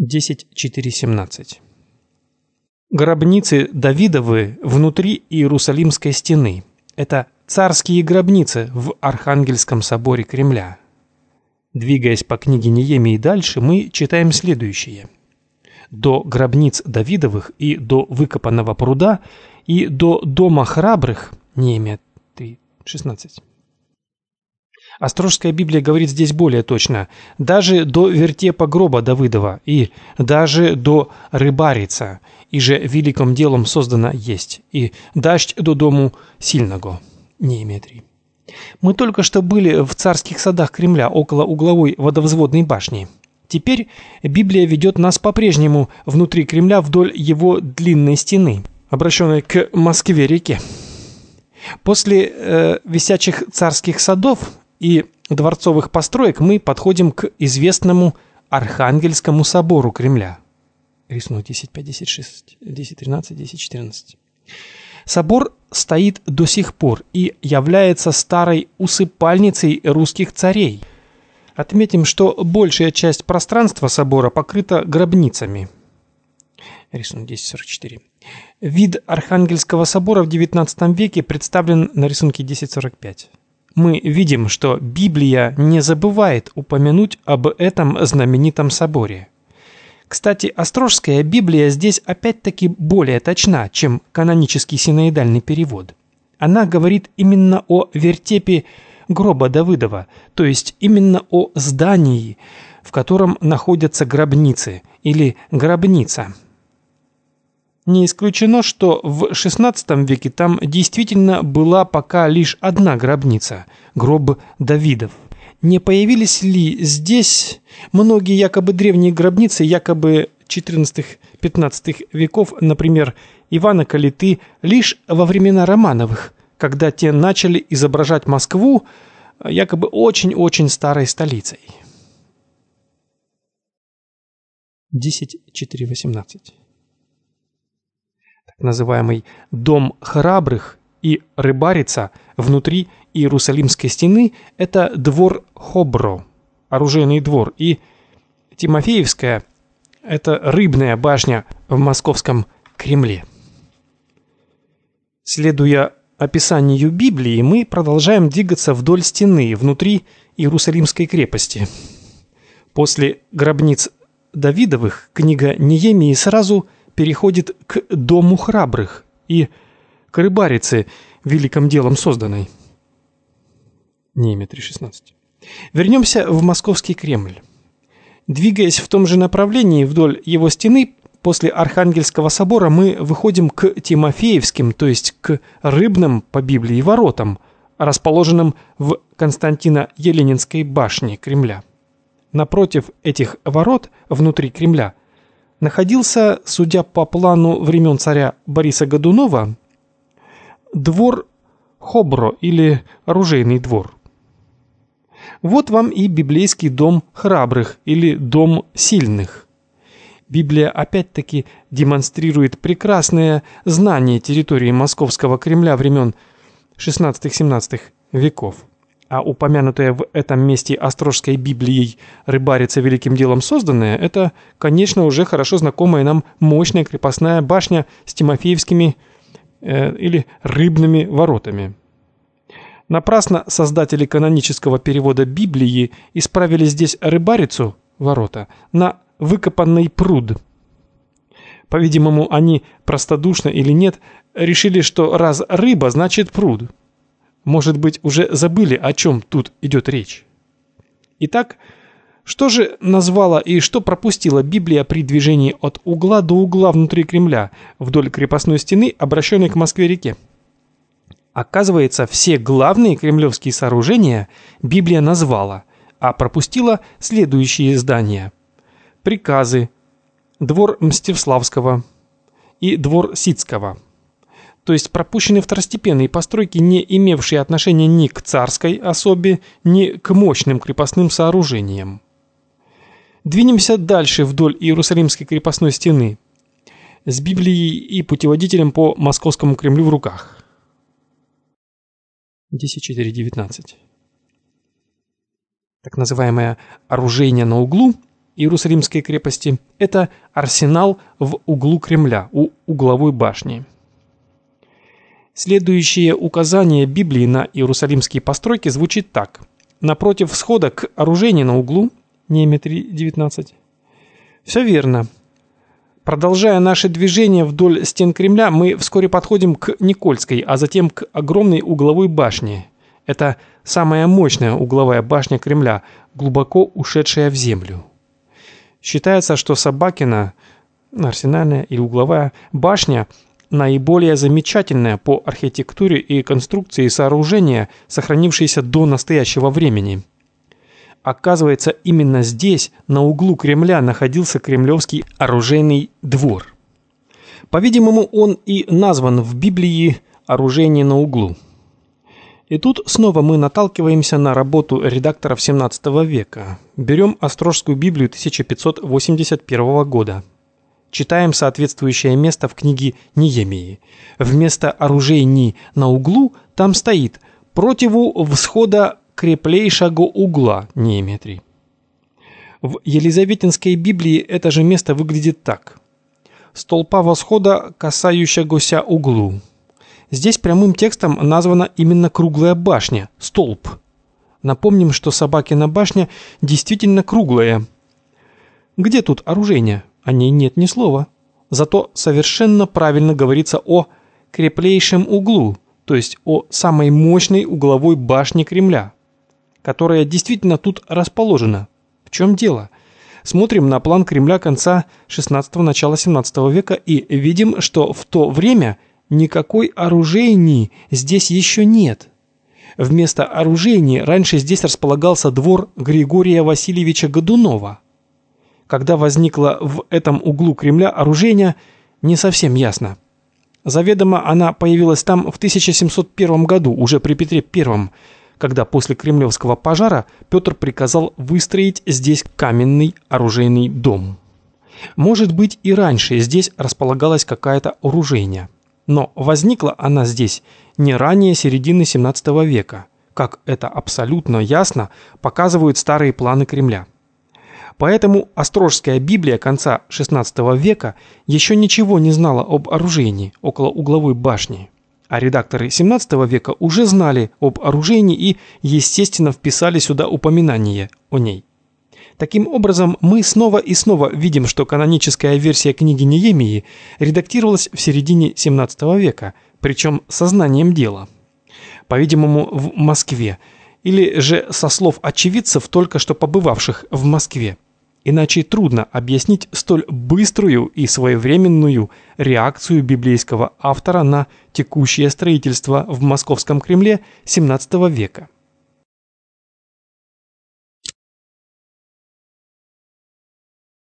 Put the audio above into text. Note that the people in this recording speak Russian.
10.4.17 Гробницы Давидовы внутри Иерусалимской стены. Это царские гробницы в Архангельском соборе Кремля. Двигаясь по книге Неемии дальше, мы читаем следующее. До гробниц Давидовых и до выкопанного пруда и до дома храбрых Неемия 3.16 Острожская Библия говорит здесь более точно. Даже до вертепа гроба Давыдова и даже до рыбарица, и же великом делом создано есть, и дождь до дому сильного. Нееметрий. Мы только что были в царских садах Кремля около угловой водовзводной башни. Теперь Библия ведет нас по-прежнему внутри Кремля вдоль его длинной стены, обращенной к Москве-реке. После э, висячих царских садов и дворцовых построек мы подходим к известному Архангельскому собору Кремля. Рисунок 10.5, 10.6, 10.13, 10.14. Собор стоит до сих пор и является старой усыпальницей русских царей. Отметим, что большая часть пространства собора покрыта гробницами. Рисунок 10.44. Вид Архангельского собора в XIX веке представлен на рисунке 10.45 мы видим, что Библия не забывает упомянуть об этом знаменитом соборе. Кстати, Острожская Библия здесь опять-таки более точна, чем канонический синоидальный перевод. Она говорит именно о вертепе гроба Давыдова, то есть именно о здании, в котором находятся гробницы или гробница – не исключено, что в XVI веке там действительно была пока лишь одна гробница – гроб Давидов. Не появились ли здесь многие якобы древние гробницы, якобы XIV-XV веков, например, Ивана Калиты, лишь во времена Романовых, когда те начали изображать Москву якобы очень-очень старой столицей? 10.4.18 называемый «Дом храбрых» и «Рыбарица» внутри Иерусалимской стены – это двор Хобро, оружейный двор, и Тимофеевская – это рыбная башня в московском Кремле. Следуя описанию Библии, мы продолжаем двигаться вдоль стены, внутри Иерусалимской крепости. После гробниц Давидовых книга Неемии сразу – переходит к дому храбрых и к рыбарице, великим делом созданной. Неемия 3.16. Вернемся в московский Кремль. Двигаясь в том же направлении вдоль его стены, после Архангельского собора мы выходим к Тимофеевским, то есть к рыбным по Библии воротам, расположенным в Константино-Еленинской башне Кремля. Напротив этих ворот, внутри Кремля, находился, судя по плану времен царя Бориса Годунова, двор Хобро или оружейный двор. Вот вам и библейский дом храбрых или дом сильных. Библия опять-таки демонстрирует прекрасное знание территории Московского Кремля времен 16-17 веков а упомянутая в этом месте Острожской Библией рыбарица великим делом созданная, это, конечно, уже хорошо знакомая нам мощная крепостная башня с Тимофеевскими э, или рыбными воротами. Напрасно создатели канонического перевода Библии исправили здесь рыбарицу, ворота, на выкопанный пруд. По-видимому, они простодушно или нет решили, что раз рыба, значит пруд – может быть, уже забыли, о чем тут идет речь. Итак, что же назвала и что пропустила Библия при движении от угла до угла внутри Кремля, вдоль крепостной стены, обращенной к Москве-реке? Оказывается, все главные кремлевские сооружения Библия назвала, а пропустила следующие здания. Приказы, двор Мстиславского и двор Сицкого – то есть пропущены второстепенные постройки, не имевшие отношения ни к царской особе, ни к мощным крепостным сооружениям. Двинемся дальше вдоль Иерусалимской крепостной стены с Библией и путеводителем по Московскому Кремлю в руках. 10.4.19 Так называемое «оружейня на углу» Иерусалимской крепости – это арсенал в углу Кремля, у угловой башни. Следующее указание Библии на иерусалимские постройки звучит так. Напротив всхода к оружейне на углу, Неемия 3.19. Все верно. Продолжая наше движение вдоль стен Кремля, мы вскоре подходим к Никольской, а затем к огромной угловой башне. Это самая мощная угловая башня Кремля, глубоко ушедшая в землю. Считается, что Собакина, арсенальная или угловая башня, наиболее замечательная по архитектуре и конструкции сооружения, сохранившееся до настоящего времени. Оказывается, именно здесь, на углу Кремля, находился Кремлевский оружейный двор. По-видимому, он и назван в Библии «Оружейный на углу». И тут снова мы наталкиваемся на работу редакторов 17 века. Берем Острожскую Библию 1581 года. Читаем соответствующее место в книге Неемии. Вместо оружейни на углу там стоит «противу всхода креплейшего угла» Неемия В Елизаветинской Библии это же место выглядит так. «Столпа восхода, касающегося углу». Здесь прямым текстом названа именно круглая башня, столб. Напомним, что Собакина башня действительно круглая. Где тут оружейня? О ней нет ни слова. Зато совершенно правильно говорится о креплейшем углу, то есть о самой мощной угловой башне Кремля, которая действительно тут расположена. В чем дело? Смотрим на план Кремля конца 16-го, начала 17 века и видим, что в то время – Никакой оружейни здесь еще нет. Вместо оружейни раньше здесь располагался двор Григория Васильевича Годунова. Когда возникла в этом углу Кремля оружейня, не совсем ясно. Заведомо она появилась там в 1701 году, уже при Петре I, когда после Кремлевского пожара Петр приказал выстроить здесь каменный оружейный дом. Может быть и раньше здесь располагалась какая-то оружейня. Но возникла она здесь не ранее середины 17 века, как это абсолютно ясно показывают старые планы Кремля. Поэтому Острожская Библия конца XVI века еще ничего не знала об оружейни около угловой башни. А редакторы XVII века уже знали об оружейни и, естественно, вписали сюда упоминание о ней. Таким образом, мы снова и снова видим, что каноническая версия книги Неемии редактировалась в середине 17 века, причем сознанием дела. По-видимому, в Москве, или же со слов очевидцев, только что побывавших в Москве. Иначе трудно объяснить столь быструю и своевременную реакцию библейского автора на текущее строительство в Московском Кремле XVII века.